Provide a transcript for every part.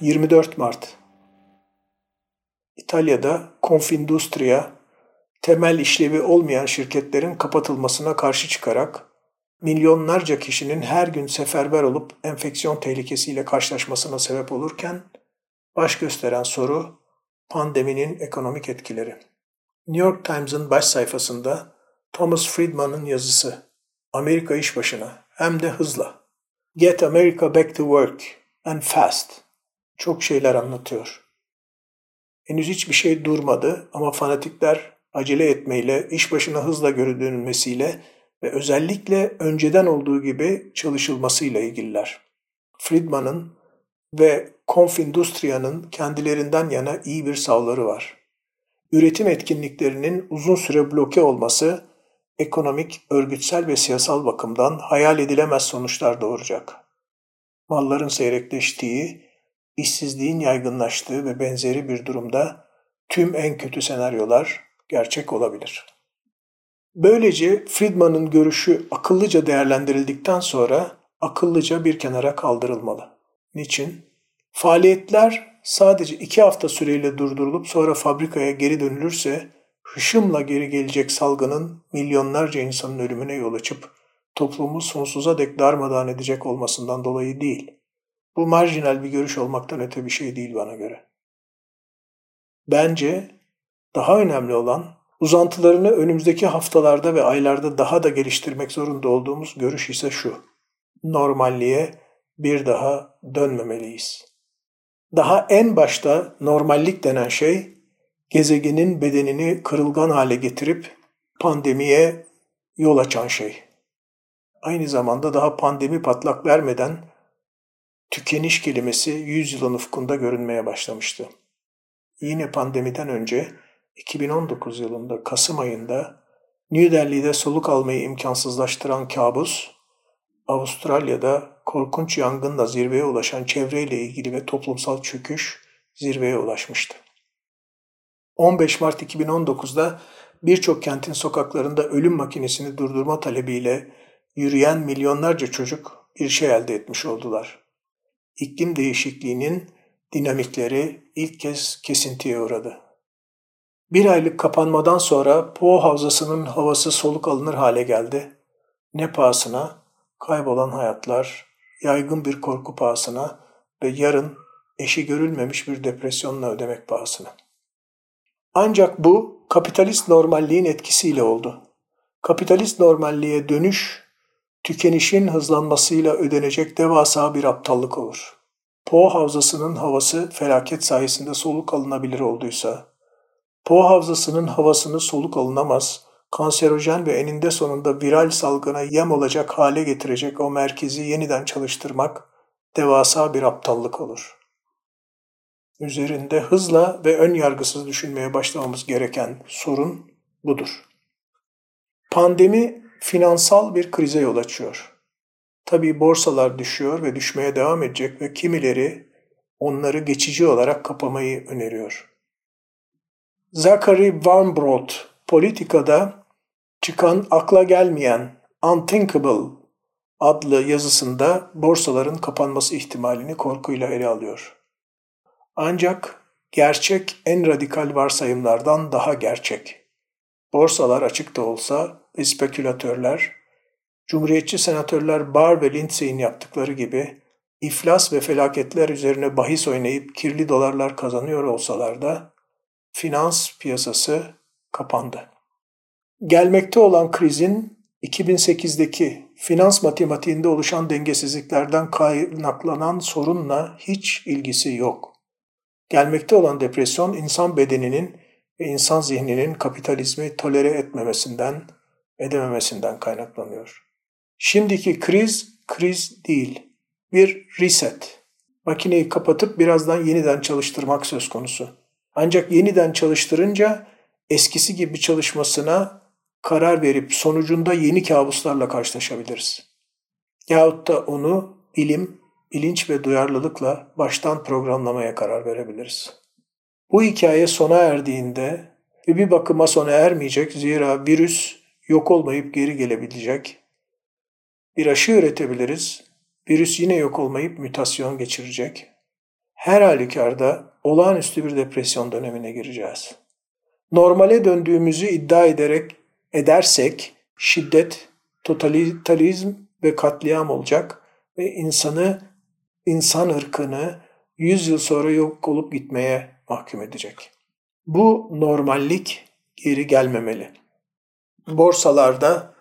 24 Mart İtalya'da Confindustria temel işlevi olmayan şirketlerin kapatılmasına karşı çıkarak milyonlarca kişinin her gün seferber olup enfeksiyon tehlikesiyle karşılaşmasına sebep olurken baş gösteren soru pandeminin ekonomik etkileri. New York Times'ın baş sayfasında Thomas Friedman'ın yazısı Amerika iş başına hem de hızla. Get America back to work and fast çok şeyler anlatıyor. Henüz hiçbir şey durmadı ama fanatikler acele etmeyle, iş başına hızla görünmesiyle ve özellikle önceden olduğu gibi çalışılmasıyla ilgililer. Friedman'ın ve Konfindustria'nın kendilerinden yana iyi bir savları var. Üretim etkinliklerinin uzun süre bloke olması ekonomik, örgütsel ve siyasal bakımdan hayal edilemez sonuçlar doğuracak. Malların seyrekleştiği, işsizliğin yaygınlaştığı ve benzeri bir durumda tüm en kötü senaryolar gerçek olabilir. Böylece Friedman'ın görüşü akıllıca değerlendirildikten sonra akıllıca bir kenara kaldırılmalı. Niçin? Faaliyetler sadece iki hafta süreyle durdurulup sonra fabrikaya geri dönülürse hışımla geri gelecek salgının milyonlarca insanın ölümüne yol açıp toplumu sonsuza dek darmadağın edecek olmasından dolayı değil. Bu marjinal bir görüş olmaktan öte bir şey değil bana göre. Bence daha önemli olan uzantılarını önümüzdeki haftalarda ve aylarda daha da geliştirmek zorunda olduğumuz görüş ise şu. Normalliğe bir daha dönmemeliyiz. Daha en başta normallik denen şey gezegenin bedenini kırılgan hale getirip pandemiye yol açan şey. Aynı zamanda daha pandemi patlak vermeden tükeniş kelimesi yüzyılın ufkunda görünmeye başlamıştı. Yine pandemiden önce 2019 yılında Kasım ayında New Delhi'de soluk almayı imkansızlaştıran kabus, Avustralya'da korkunç yangınla zirveye ulaşan çevreyle ilgili ve toplumsal çöküş zirveye ulaşmıştı. 15 Mart 2019'da birçok kentin sokaklarında ölüm makinesini durdurma talebiyle yürüyen milyonlarca çocuk bir şey elde etmiş oldular iklim değişikliğinin dinamikleri ilk kez kesintiye uğradı. Bir aylık kapanmadan sonra Po Havzası'nın havası soluk alınır hale geldi. Ne pahasına? Kaybolan hayatlar, yaygın bir korku pahasına ve yarın eşi görülmemiş bir depresyonla ödemek pahasına. Ancak bu kapitalist normalliğin etkisiyle oldu. Kapitalist normalliğe dönüş tükenişin hızlanmasıyla ödenecek devasa bir aptallık olur. Po Havzası'nın havası felaket sayesinde soluk alınabilir olduysa, Po Havzası'nın havasını soluk alınamaz, kanserojen ve eninde sonunda viral salgına yem olacak hale getirecek o merkezi yeniden çalıştırmak devasa bir aptallık olur. Üzerinde hızla ve ön yargısız düşünmeye başlamamız gereken sorun budur. Pandemi finansal bir krize yol açıyor. Tabii borsalar düşüyor ve düşmeye devam edecek ve kimileri onları geçici olarak kapamayı öneriyor. Zachary Warmbrot politikada çıkan akla gelmeyen Unthinkable adlı yazısında borsaların kapanması ihtimalini korkuyla ele alıyor. Ancak gerçek en radikal varsayımlardan daha gerçek. Borsalar açık da olsa ve spekülatörler, Cumhuriyetçi senatörler Barr ve Lindsey'in yaptıkları gibi iflas ve felaketler üzerine bahis oynayıp kirli dolarlar kazanıyor olsalar da finans piyasası kapandı. Gelmekte olan krizin 2008'deki finans matematiğinde oluşan dengesizliklerden kaynaklanan sorunla hiç ilgisi yok. Gelmekte olan depresyon insan bedeninin ve insan zihninin kapitalizmi tolere etmemesinden, edememesinden kaynaklanıyor. Şimdiki kriz kriz değil. Bir reset. Makineyi kapatıp birazdan yeniden çalıştırmak söz konusu. Ancak yeniden çalıştırınca eskisi gibi çalışmasına karar verip sonucunda yeni kabuslarla karşılaşabiliriz. Yahut da onu bilim, bilinç ve duyarlılıkla baştan programlamaya karar verebiliriz. Bu hikaye sona erdiğinde ve bir bakıma sona ermeyecek zira virüs yok olmayıp geri gelebilecek. Bir aşı üretebiliriz. Virüs yine yok olmayıp mütasyon geçirecek. Her halükarda olağanüstü bir depresyon dönemine gireceğiz. Normale döndüğümüzü iddia ederek edersek şiddet, totalitarizm ve katliam olacak ve insanı, insan ırkını 100 yıl sonra yok olup gitmeye mahkum edecek. Bu normallik geri gelmemeli. Borsalarda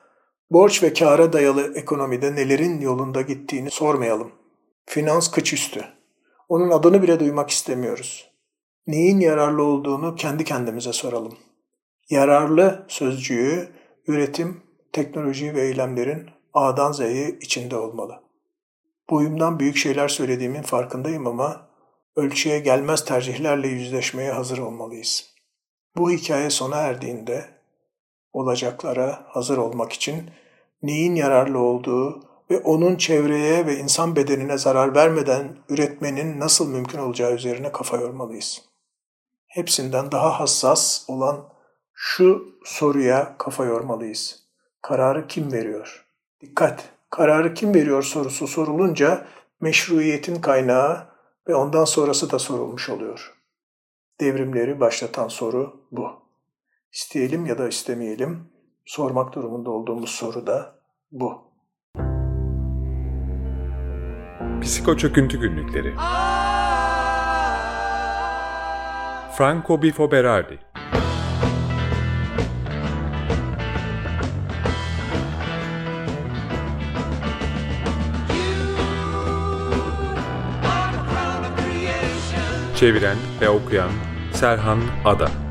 borç ve kâra dayalı ekonomide nelerin yolunda gittiğini sormayalım. Finans kıç üstü. Onun adını bile duymak istemiyoruz. Neyin yararlı olduğunu kendi kendimize soralım. Yararlı sözcüğü üretim, teknoloji ve eylemlerin A'dan Z'ye içinde olmalı. Boyumdan büyük şeyler söylediğimin farkındayım ama ölçüye gelmez tercihlerle yüzleşmeye hazır olmalıyız. Bu hikaye sona erdiğinde olacaklara hazır olmak için neyin yararlı olduğu ve onun çevreye ve insan bedenine zarar vermeden üretmenin nasıl mümkün olacağı üzerine kafa yormalıyız. Hepsinden daha hassas olan şu soruya kafa yormalıyız. Kararı kim veriyor? Dikkat! Kararı kim veriyor sorusu sorulunca meşruiyetin kaynağı ve ondan sonrası da sorulmuş oluyor. Devrimleri başlatan soru bu. İsteyelim ya da istemeyelim, sormak durumunda olduğumuz soru da bu. Psiko Çöküntü Günlükleri. Franco Bifo Berardi Çeviren ve okuyan Serhan Ada